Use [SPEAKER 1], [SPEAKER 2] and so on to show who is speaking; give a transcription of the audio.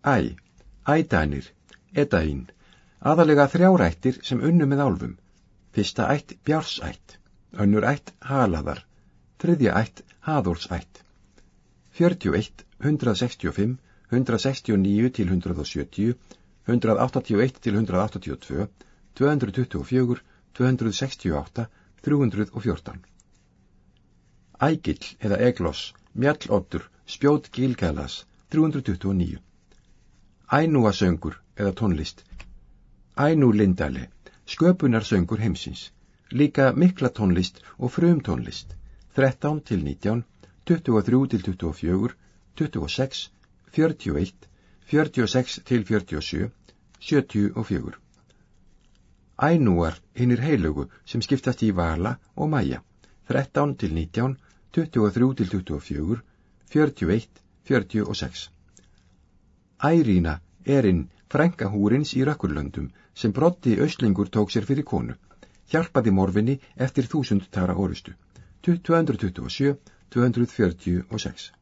[SPEAKER 1] Æ, ædænir, edaín, aðalega þrjárættir sem unnu með álfum. Fyrsta ætt bjársætt, önnur ætt halaðar, þriðja ætt haðólsætt. 41, 165, 169 til 170, 181 til 182, 224, 268, 314. Ægill eða egloss, mjalloddur, spjót gilgælas, 329. Ænúasöngur eða tónlist. Ænú lindale, sköpunarsöngur heimsins. Líka mikla tónlist og frum tónlist. 13 til 19, 23 til 24, 26, 41, 46 til 47, 74. Ænúar hinnir heilugu sem skiptast í vala og mæja. 13 til 19, 23 til 24, 41, 46. Ærína erinn frænka húrins í rökkurlöndum sem brotti öslingur tók sér fyrir konu. Hjálpaði morfinni eftir þúsund tara orustu. 227, 246.